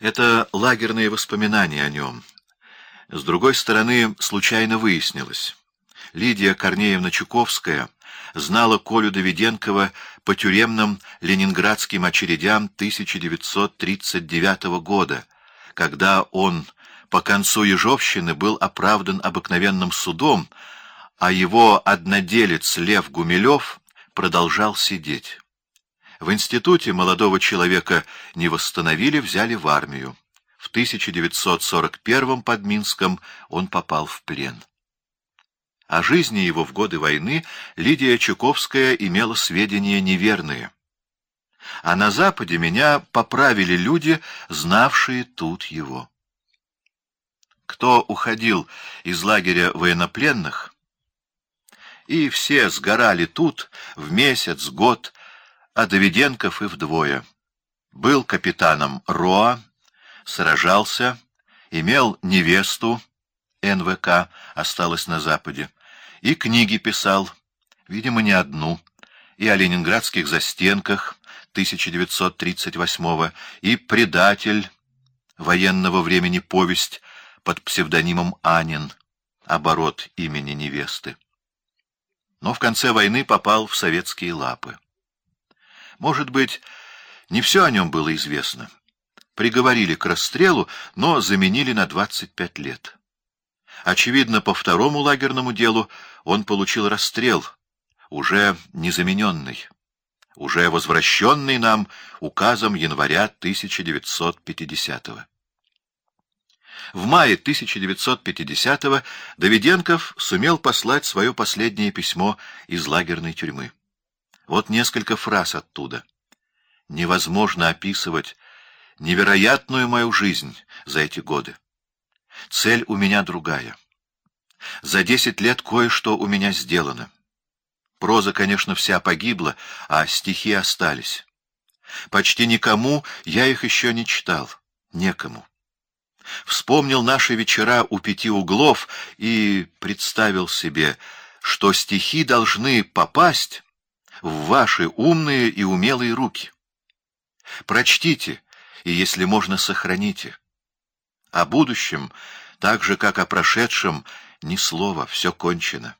Это лагерные воспоминания о нем. С другой стороны, случайно выяснилось. Лидия Корнеевна Чуковская знала Колю Давиденкова по тюремным ленинградским очередям 1939 года, когда он по концу Ежовщины был оправдан обыкновенным судом, а его одноделец Лев Гумилев продолжал сидеть. В институте молодого человека не восстановили, взяли в армию. В 1941 под Минском он попал в плен. О жизни его в годы войны Лидия Чуковская имела сведения неверные. А на Западе меня поправили люди, знавшие тут его. Кто уходил из лагеря военнопленных, и все сгорали тут в месяц, год, а Давиденков и вдвое. Был капитаном РОА, сражался, имел невесту, НВК, осталась на Западе, и книги писал, видимо, не одну, и о ленинградских застенках 1938 и «Предатель» военного времени повесть под псевдонимом Анин, оборот имени невесты. Но в конце войны попал в советские лапы. Может быть, не все о нем было известно. Приговорили к расстрелу, но заменили на 25 лет. Очевидно, по второму лагерному делу он получил расстрел, уже незамененный, уже возвращенный нам указом января 1950 -го. В мае 1950-го Давиденков сумел послать свое последнее письмо из лагерной тюрьмы. Вот несколько фраз оттуда. Невозможно описывать невероятную мою жизнь за эти годы. Цель у меня другая. За десять лет кое-что у меня сделано. Проза, конечно, вся погибла, а стихи остались. Почти никому я их еще не читал. Некому. Вспомнил наши вечера у пяти углов и представил себе, что стихи должны попасть в ваши умные и умелые руки. Прочтите, и, если можно, сохраните. О будущем, так же, как о прошедшем, ни слова, все кончено.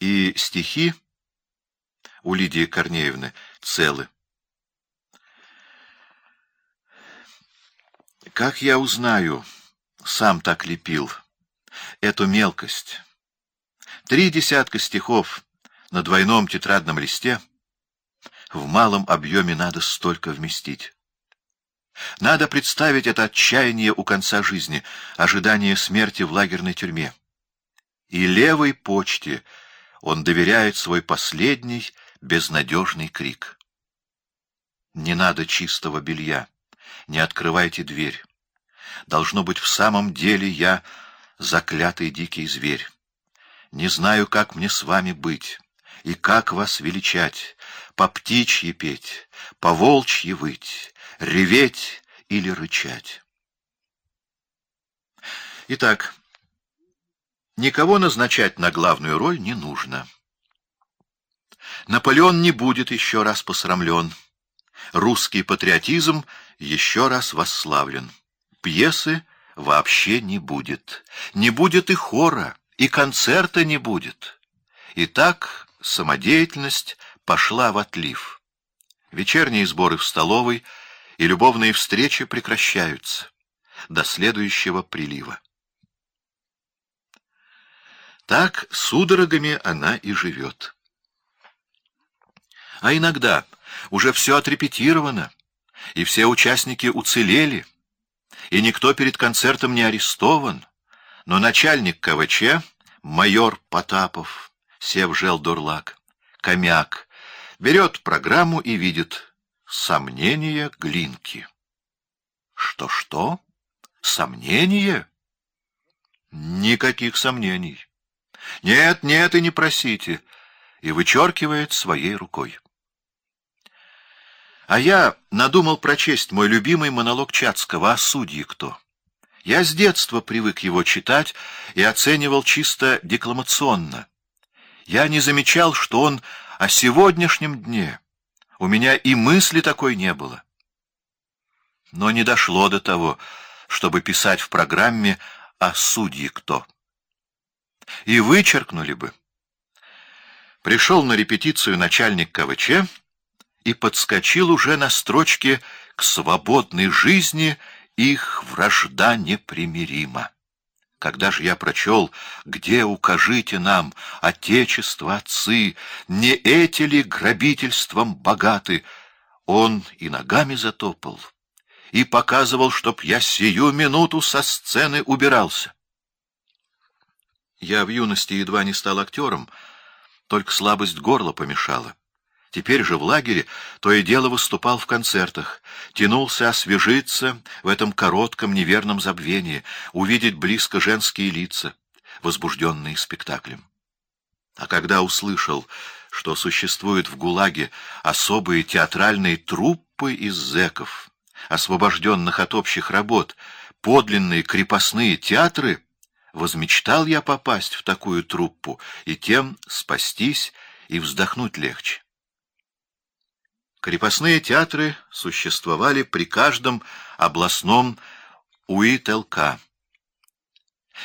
И стихи у Лидии Корнеевны целы. Как я узнаю, сам так лепил, эту мелкость? Три десятка стихов на двойном тетрадном листе в малом объеме надо столько вместить. Надо представить это отчаяние у конца жизни, ожидание смерти в лагерной тюрьме. И левой почте он доверяет свой последний безнадежный крик. Не надо чистого белья, не открывайте дверь. Должно быть, в самом деле я заклятый дикий зверь. Не знаю, как мне с вами быть и как вас величать, по птичьи петь, по волчьи выть, реветь или рычать. Итак, никого назначать на главную роль не нужно. Наполеон не будет еще раз посрамлен. Русский патриотизм еще раз восславлен. Пьесы вообще не будет. Не будет и хора, и концерта не будет. Итак, самодеятельность пошла в отлив. Вечерние сборы в столовой и любовные встречи прекращаются до следующего прилива. Так судорогами она и живет. А иногда уже все отрепетировано, и все участники уцелели, и никто перед концертом не арестован, но начальник КВЧ, майор Потапов, Севжел Дурлак, Комяк, берет программу и видит сомнения Глинки. Что-что? Сомнения? Никаких сомнений. Нет, нет, и не просите. И вычеркивает своей рукой. А я надумал прочесть мой любимый монолог Чацкого о судье кто. Я с детства привык его читать и оценивал чисто декламационно. Я не замечал, что он о сегодняшнем дне. У меня и мысли такой не было. Но не дошло до того, чтобы писать в программе «А судьи кто?». И вычеркнули бы. Пришел на репетицию начальник КВЧ и подскочил уже на строчке «К свободной жизни их вражда непримирима». Когда же я прочел, где укажите нам, отечество, отцы, не эти ли грабительством богаты, он и ногами затопал, и показывал, чтоб я сию минуту со сцены убирался. Я в юности едва не стал актером, только слабость горла помешала. Теперь же в лагере то и дело выступал в концертах, тянулся освежиться в этом коротком неверном забвении, увидеть близко женские лица, возбужденные спектаклем. А когда услышал, что существуют в ГУЛАГе особые театральные труппы из зэков, освобожденных от общих работ, подлинные крепостные театры, возмечтал я попасть в такую труппу и тем спастись и вздохнуть легче. Крепостные театры существовали при каждом областном УИТЛК.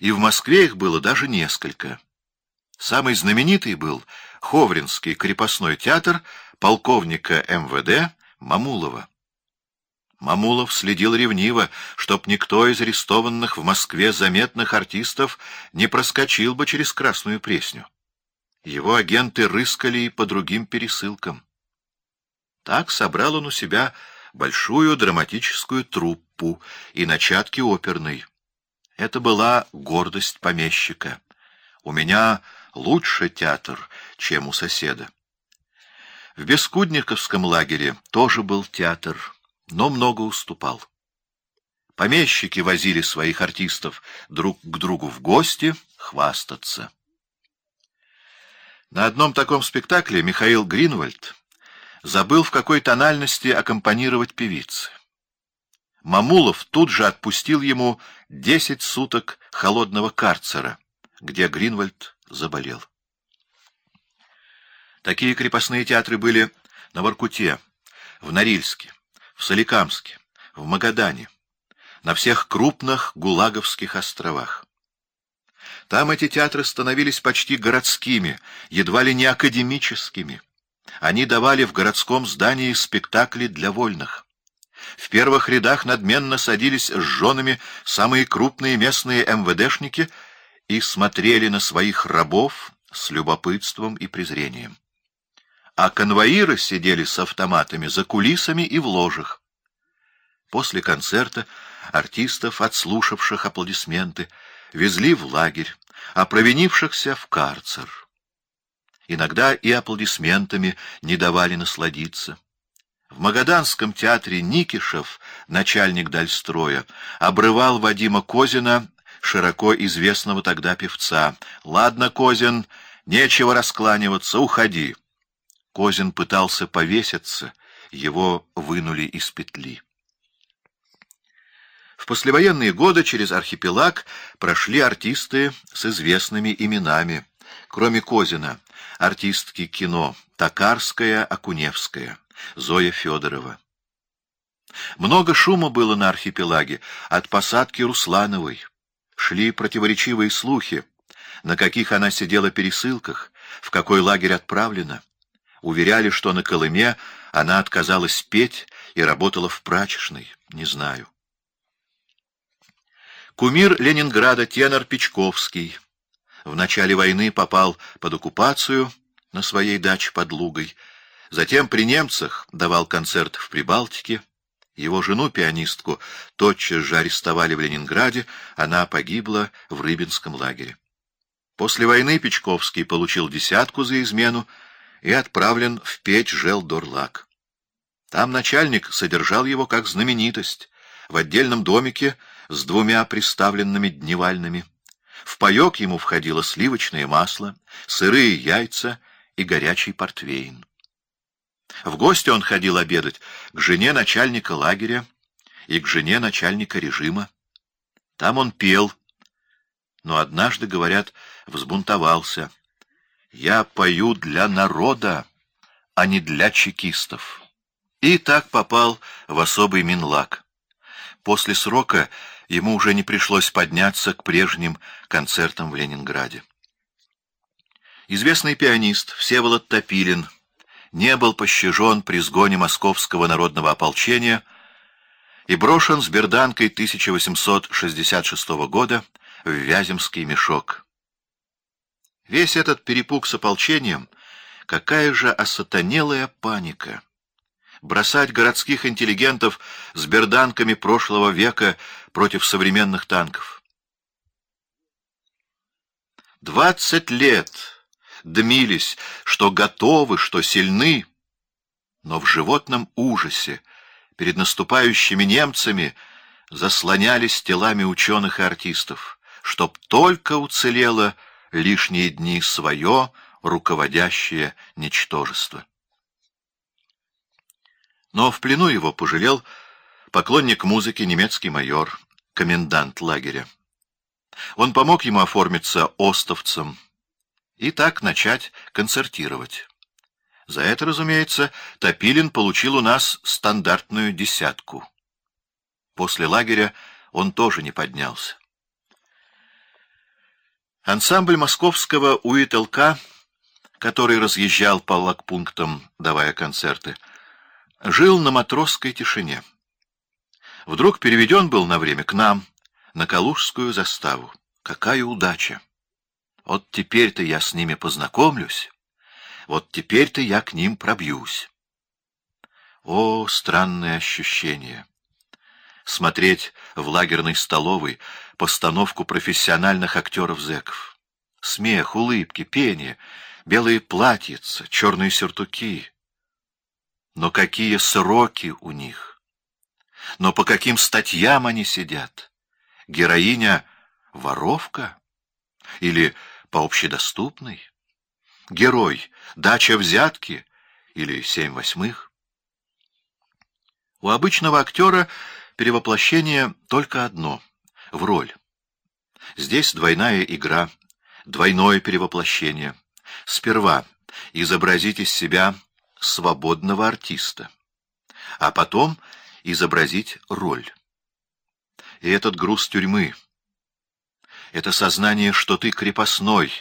И в Москве их было даже несколько. Самый знаменитый был Ховринский крепостной театр полковника МВД Мамулова. Мамулов следил ревниво, чтоб никто из арестованных в Москве заметных артистов не проскочил бы через Красную Пресню. Его агенты рыскали и по другим пересылкам. Так собрал он у себя большую драматическую труппу и начатки оперной. Это была гордость помещика. У меня лучше театр, чем у соседа. В Бескудниковском лагере тоже был театр, но много уступал. Помещики возили своих артистов друг к другу в гости хвастаться. На одном таком спектакле Михаил Гринвальд забыл в какой тональности аккомпанировать певице. Мамулов тут же отпустил ему десять суток холодного карцера, где Гринвальд заболел. Такие крепостные театры были на Воркуте, в Норильске, в Соликамске, в Магадане, на всех крупных гулаговских островах. Там эти театры становились почти городскими, едва ли не академическими. Они давали в городском здании спектакли для вольных. В первых рядах надменно садились с женами самые крупные местные МВДшники и смотрели на своих рабов с любопытством и презрением. А конвоиры сидели с автоматами за кулисами и в ложах. После концерта артистов, отслушавших аплодисменты, везли в лагерь, а провинившихся — в карцер. Иногда и аплодисментами не давали насладиться. В Магаданском театре Никишев, начальник Дальстроя, обрывал Вадима Козина, широко известного тогда певца. «Ладно, Козин, нечего раскланиваться, уходи». Козин пытался повеситься, его вынули из петли. В послевоенные годы через архипелаг прошли артисты с известными именами. Кроме Козина, артистки кино Токарская, Акуневская, Зоя Федорова. Много шума было на архипелаге от посадки Руслановой. Шли противоречивые слухи, на каких она сидела пересылках, в какой лагерь отправлена. Уверяли, что на Колыме она отказалась петь и работала в прачечной. Не знаю. Кумир Ленинграда тенор Печковский в начале войны попал под оккупацию на своей даче под Лугой, затем при немцах давал концерт в Прибалтике, его жену-пианистку тотчас же арестовали в Ленинграде, она погибла в Рыбинском лагере. После войны Печковский получил десятку за измену и отправлен в печь Жел-Дорлак. Там начальник содержал его как знаменитость, в отдельном домике с двумя приставленными дневальными. В паек ему входило сливочное масло, сырые яйца и горячий портвейн. В гости он ходил обедать к жене начальника лагеря и к жене начальника режима. Там он пел, но однажды, говорят, взбунтовался. «Я пою для народа, а не для чекистов». И так попал в особый минлаг. После срока ему уже не пришлось подняться к прежним концертам в Ленинграде. Известный пианист Всеволод Топилин не был пощажен при сгоне московского народного ополчения и брошен с берданкой 1866 года в Вяземский мешок. Весь этот перепуг с ополчением, какая же осатанелая паника! Бросать городских интеллигентов с берданками прошлого века против современных танков. Двадцать лет дымились, что готовы, что сильны, но в животном ужасе перед наступающими немцами заслонялись телами ученых и артистов, чтоб только уцелело лишние дни свое руководящее ничтожество. Но в плену его пожалел поклонник музыки немецкий майор, комендант лагеря. Он помог ему оформиться остовцем, и так начать концертировать. За это, разумеется, Топилин получил у нас стандартную десятку. После лагеря он тоже не поднялся. Ансамбль московского УИТЛК, который разъезжал по лагпунктам, давая концерты, жил на матросской тишине. Вдруг переведен был на время к нам, на Калужскую заставу. Какая удача! Вот теперь-то я с ними познакомлюсь, вот теперь-то я к ним пробьюсь. О, странное ощущение! Смотреть в лагерной столовой постановку профессиональных актеров-зеков. Смех, улыбки, пение, белые платьица, черные сюртуки. Но какие сроки у них! Но по каким статьям они сидят? Героиня — воровка? Или по общедоступной? Герой, дача взятки или семь восьмых? У обычного актера перевоплощение только одно — в роль. Здесь двойная игра, двойное перевоплощение. Сперва изобразить из себя свободного артиста, а потом изобразить роль. И этот груз тюрьмы — это сознание, что ты крепостной,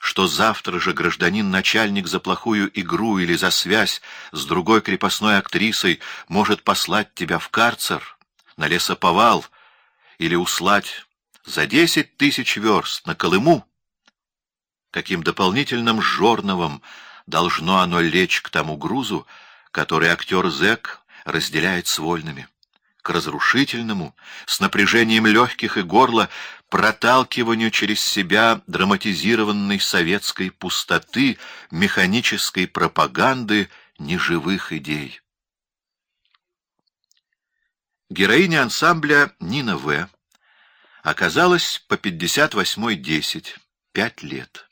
что завтра же гражданин-начальник за плохую игру или за связь с другой крепостной актрисой может послать тебя в карцер, на лесоповал или услать за десять тысяч верст на Колыму. Каким дополнительным жорновом должно оно лечь к тому грузу, который актер Зек разделяет с вольными к разрушительному, с напряжением легких и горла, проталкиванию через себя драматизированной советской пустоты, механической пропаганды неживых идей. Героиня ансамбля Нина В. оказалась по 58-й 10, пять лет.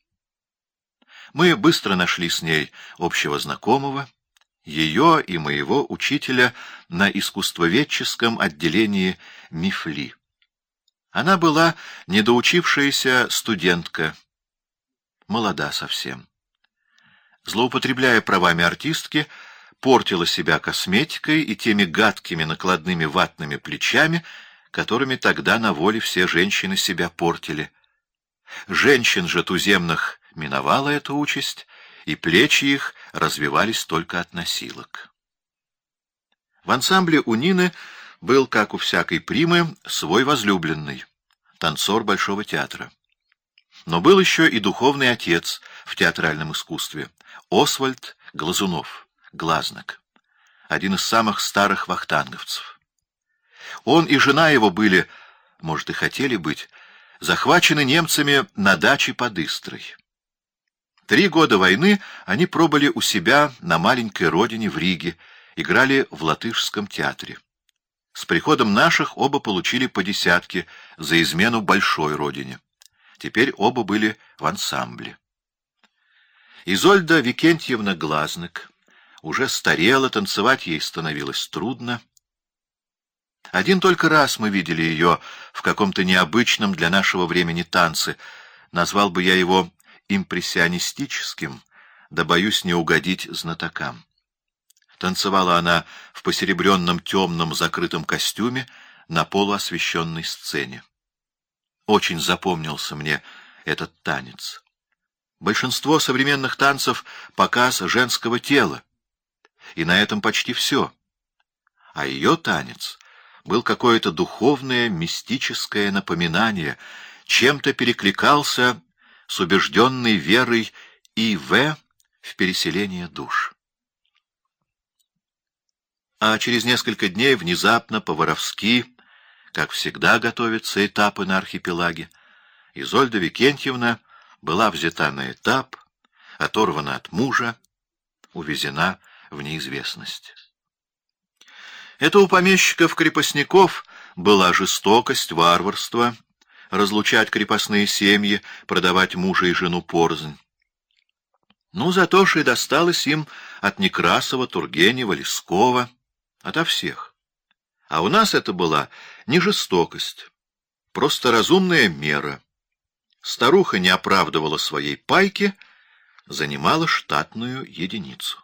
Мы быстро нашли с ней общего знакомого, ее и моего учителя на искусствоведческом отделении МИФЛИ. Она была недоучившаяся студентка, молода совсем. Злоупотребляя правами артистки, портила себя косметикой и теми гадкими накладными ватными плечами, которыми тогда на воле все женщины себя портили. Женщин же туземных миновала эта участь, и плечи их развивались только от носилок. В ансамбле у Нины был, как у всякой примы, свой возлюбленный, танцор Большого театра. Но был еще и духовный отец в театральном искусстве, Освальд Глазунов, Глазнок, один из самых старых вахтанговцев. Он и жена его были, может, и хотели быть, захвачены немцами на даче под Истрой. Три года войны они пробыли у себя на маленькой родине в Риге, играли в латышском театре. С приходом наших оба получили по десятке за измену большой родине. Теперь оба были в ансамбле. Изольда Викентьевна Глазник уже старела, танцевать ей становилось трудно. Один только раз мы видели ее в каком-то необычном для нашего времени танце. Назвал бы я его импрессионистическим, да боюсь не угодить знатокам. Танцевала она в посеребренном темном закрытом костюме на полуосвещенной сцене. Очень запомнился мне этот танец. Большинство современных танцев — показ женского тела, и на этом почти все. А ее танец был какое-то духовное, мистическое напоминание, чем-то перекликался с убежденной верой И.В. в переселение душ. А через несколько дней внезапно, по-воровски, как всегда готовятся этапы на архипелаге, Изольда Викентьевна была взята на этап, оторвана от мужа, увезена в неизвестность. Это у помещиков-крепостников была жестокость, варварство, разлучать крепостные семьи, продавать мужа и жену порознь. Ну, зато же и досталось им от Некрасова, Тургенева, Лескова, ото всех. А у нас это была не жестокость, просто разумная мера. Старуха не оправдывала своей пайки, занимала штатную единицу.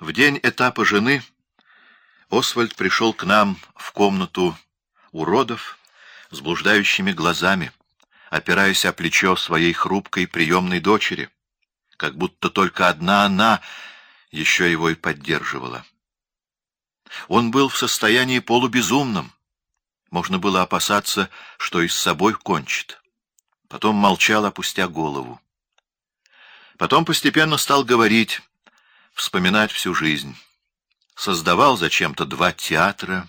В день этапа жены Освальд пришел к нам в комнату уродов с блуждающими глазами, опираясь о плечо своей хрупкой приемной дочери, как будто только одна она еще его и поддерживала. Он был в состоянии полубезумном. Можно было опасаться, что и с собой кончит. Потом молчал, опустя голову. Потом постепенно стал говорить, вспоминать всю жизнь. Создавал зачем-то два театра,